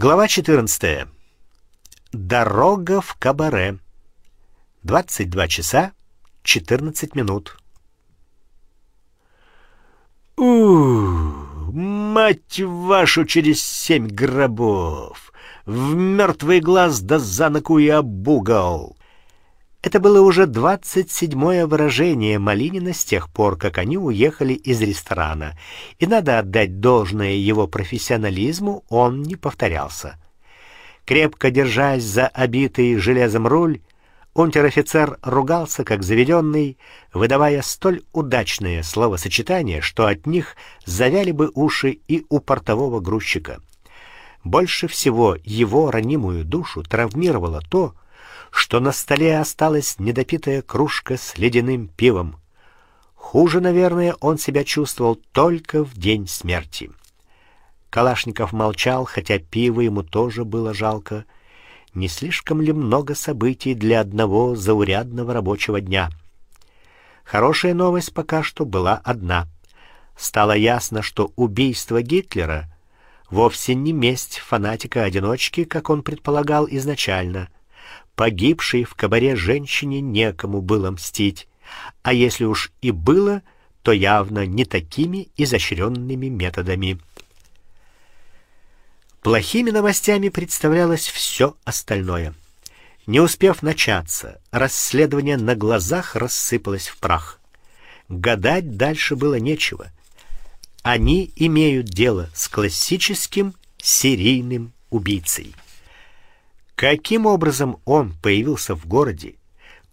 Глава 14. Дорога в кабаре. 22 часа 14 минут. У, мать вашу через семь гробов. В мертвый глаз да за ногу и. Это было уже двадцать седьмое выражение Малинина с тех пор, как они уехали из ресторана. И надо отдать должное его профессионализму, он не повторялся. Крепко держась за обитый железом руль, унтер-офицер ругался как заведенный, выдавая столь удачные словосочетания, что от них завяли бы уши и у портового грузчика. Больше всего его ранимую душу травмировало то, что на столе осталась недопитая кружка с ледяным пивом. Хуже, наверное, он себя чувствовал только в день смерти. Калашников молчал, хотя пива ему тоже было жалко. Не слишком ли много событий для одного заурядного рабочего дня? Хорошая новость пока что была одна. Стало ясно, что убийство Гитлера вовсе не месть фанатика-одиночки, как он предполагал изначально погибшей в кабаре женщине некому было мстить, а если уж и было, то явно не такими изощренными методами. Плохими новостями представлялось все остальное. Не успев начаться, расследование на глазах рассыпалось в прах. Гадать дальше было нечего. Они имеют дело с классическим серийным убийцей. Каким образом он появился в городе?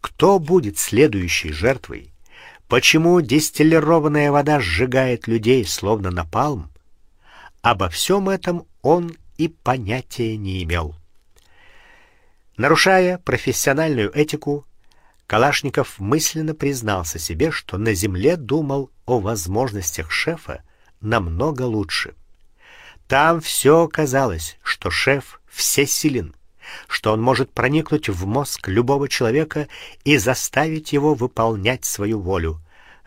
Кто будет следующей жертвой? Почему дистиллированная вода сжигает людей словно напалм? Обо всем этом он и понятия не имел. Нарушая профессиональную этику, Калашников мысленно признался себе, что на земле думал о возможностях шефа намного лучше. Там все казалось, что шеф всесилен что он может проникнуть в мозг любого человека и заставить его выполнять свою волю.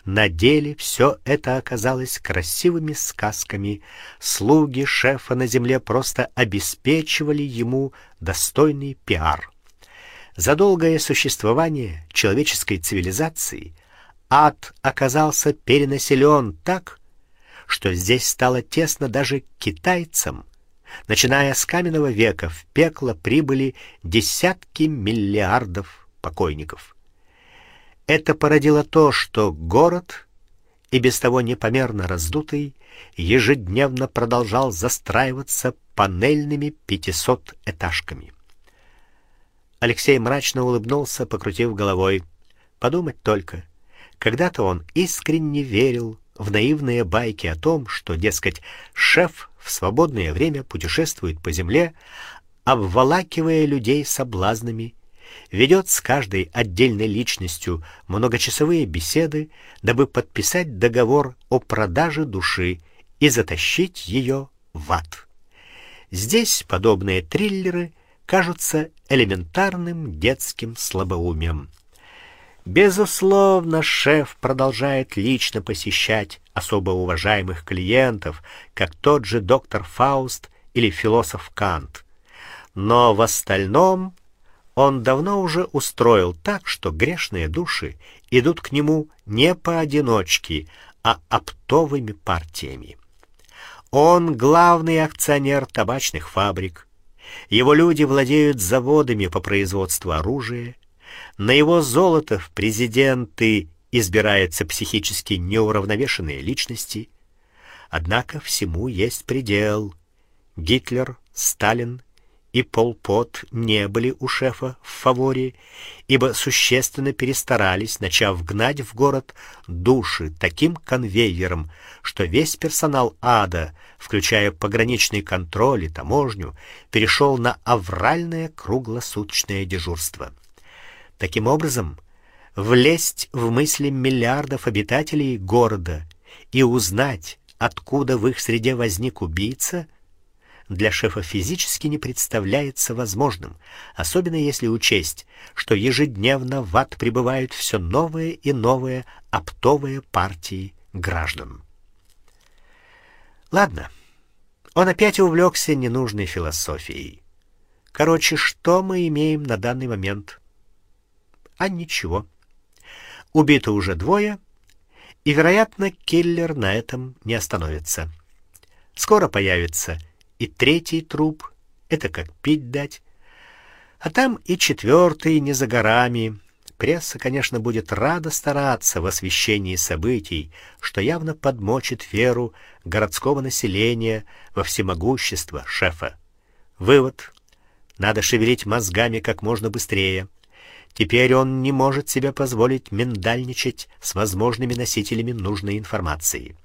На деле все это оказалось красивыми сказками. Слуги шефа на земле просто обеспечивали ему достойный пиар. За долгое существование человеческой цивилизации ад оказался перенаселен так, что здесь стало тесно даже китайцам, Начиная с каменного века в пекло прибыли десятки миллиардов покойников. Это породило то, что город, и без того непомерно раздутый, ежедневно продолжал застраиваться панельными пятисотэтажками. Алексей мрачно улыбнулся, покрутив головой. Подумать только, когда-то он искренне верил в наивные байки о том, что, дескать, шеф в свободное время путешествует по земле, обволакивая людей соблазнами, ведет с каждой отдельной личностью многочасовые беседы, дабы подписать договор о продаже души и затащить ее в ад. Здесь подобные триллеры кажутся элементарным детским слабоумием. Безусловно, шеф продолжает лично посещать особо уважаемых клиентов, как тот же доктор Фауст или философ Кант. Но в остальном он давно уже устроил так, что грешные души идут к нему не поодиночке, а оптовыми партиями. Он главный акционер табачных фабрик. Его люди владеют заводами по производству оружия, на его золото в президенты избираются психически неуравновешенные личности. Однако всему есть предел. Гитлер, Сталин и Пол Пот не были у шефа в фаворе, ибо существенно перестарались, начав гнать в город души таким конвейером, что весь персонал ада, включая пограничный контроль и таможню, перешел на авральное круглосуточное дежурство. Таким образом, влезть в мысли миллиардов обитателей города и узнать, откуда в их среде возник убийца, для шефа физически не представляется возможным, особенно если учесть, что ежедневно в ад прибывают все новые и новые оптовые партии граждан. Ладно, Он опять увлекся ненужной философией. Короче, что мы имеем на данный момент? А ничего. Убито уже двое, и, вероятно, киллер на этом не остановится. Скоро появится и третий труп, это как пить дать. А там и четвертый не за горами. Пресса, конечно, будет рада стараться в освещении событий, что явно подмочит веру городского населения во всемогущество шефа. Вывод: надо шевелить мозгами как можно быстрее. Теперь он не может себе позволить миндальничать с возможными носителями нужной информации.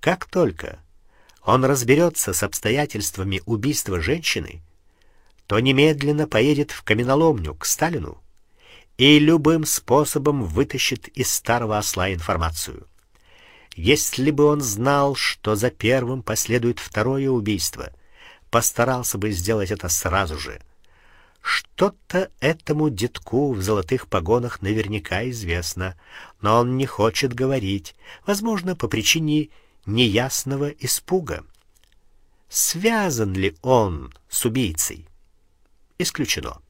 Как только он разберется с обстоятельствами убийства женщины, то немедленно поедет в каменоломню к Сталину и любым способом вытащит из старого осла информацию. Если бы он знал, что за первым последует второе убийство, постарался бы сделать это сразу же. Что-то этому детку в золотых погонах наверняка известно, но он не хочет говорить, возможно, по причине неясного испуга. Связан ли он с убийцей? Исключено.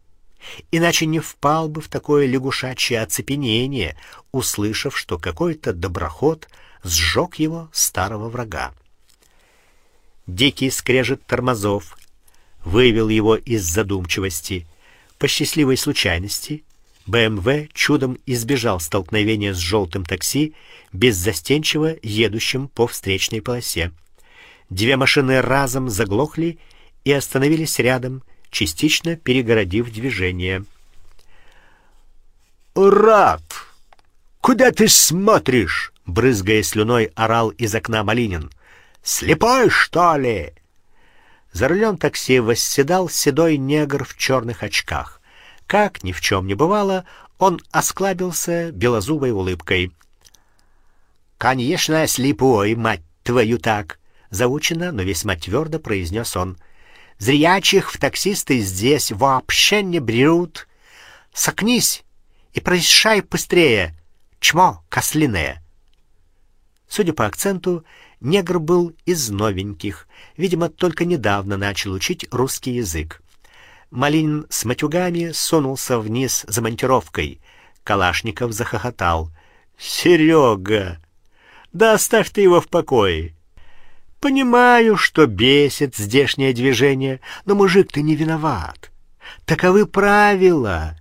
Иначе не впал бы в такое лягушачье оцепенение, услышав, что какой-то доброход сжег его старого врага. Дикий скрежет тормозов вывел его из задумчивости. По счастливой случайности БМВ чудом избежал столкновения с желтым такси, беззастенчиво едущим по встречной полосе. Две машины разом заглохли и остановились рядом, частично перегородив движение. "Рад! Куда ты смотришь?" брызгая слюной, орал из окна Малинин. "Слепой, что ли?" За рулем такси восседал седой негр в черных очках. Как ни в чем не бывало, он осклабился белозубой улыбкой. Конечно, слепой, мать твою так, заучено, но весьма твердо произнес он. Зрячих в таксисты здесь вообще не берут. Сокнись и проезжай быстрее. Чмо кослиное. Судя по акценту, негр был из новеньких, видимо, только недавно начал учить русский язык. Малинин с матюгами сунулся вниз за монтировкой. Калашников захохотал. Серега, да оставь ты его в покое. Понимаю, что бесит здешнее движение, но мужик ты не виноват. Таковы правила.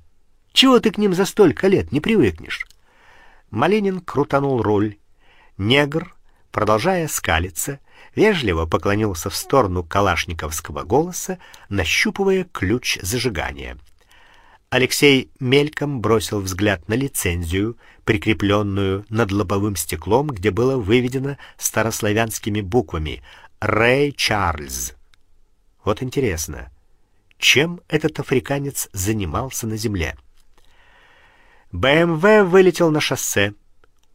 Чего ты к ним за столько лет не привыкнешь? Малинин крутанул руль. Негр продолжая скалиться, вежливо поклонился в сторону калашниковского голоса, нащупывая ключ зажигания. Алексей мельком бросил взгляд на лицензию, прикрепленную над лобовым стеклом, где было выведено старославянскими буквами Рэй Чарльз. Вот интересно, чем этот африканец занимался на земле? БМВ вылетел на шоссе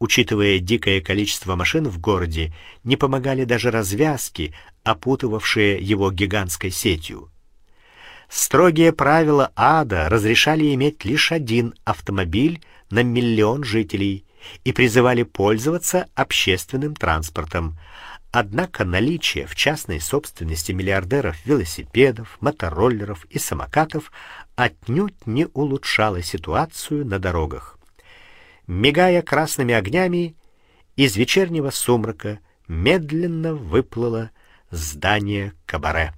Учитывая дикое количество машин в городе, не помогали даже развязки, опутывавшие его гигантской сетью. Строгие правила ада разрешали иметь лишь один автомобиль на миллион жителей и призывали пользоваться общественным транспортом. Однако наличие в частной собственности миллиардеров велосипедов, мотороллеров и самокатов отнюдь не улучшало ситуацию на дорогах мигая красными огнями, из вечернего сумрака медленно выплыло здание кабаре.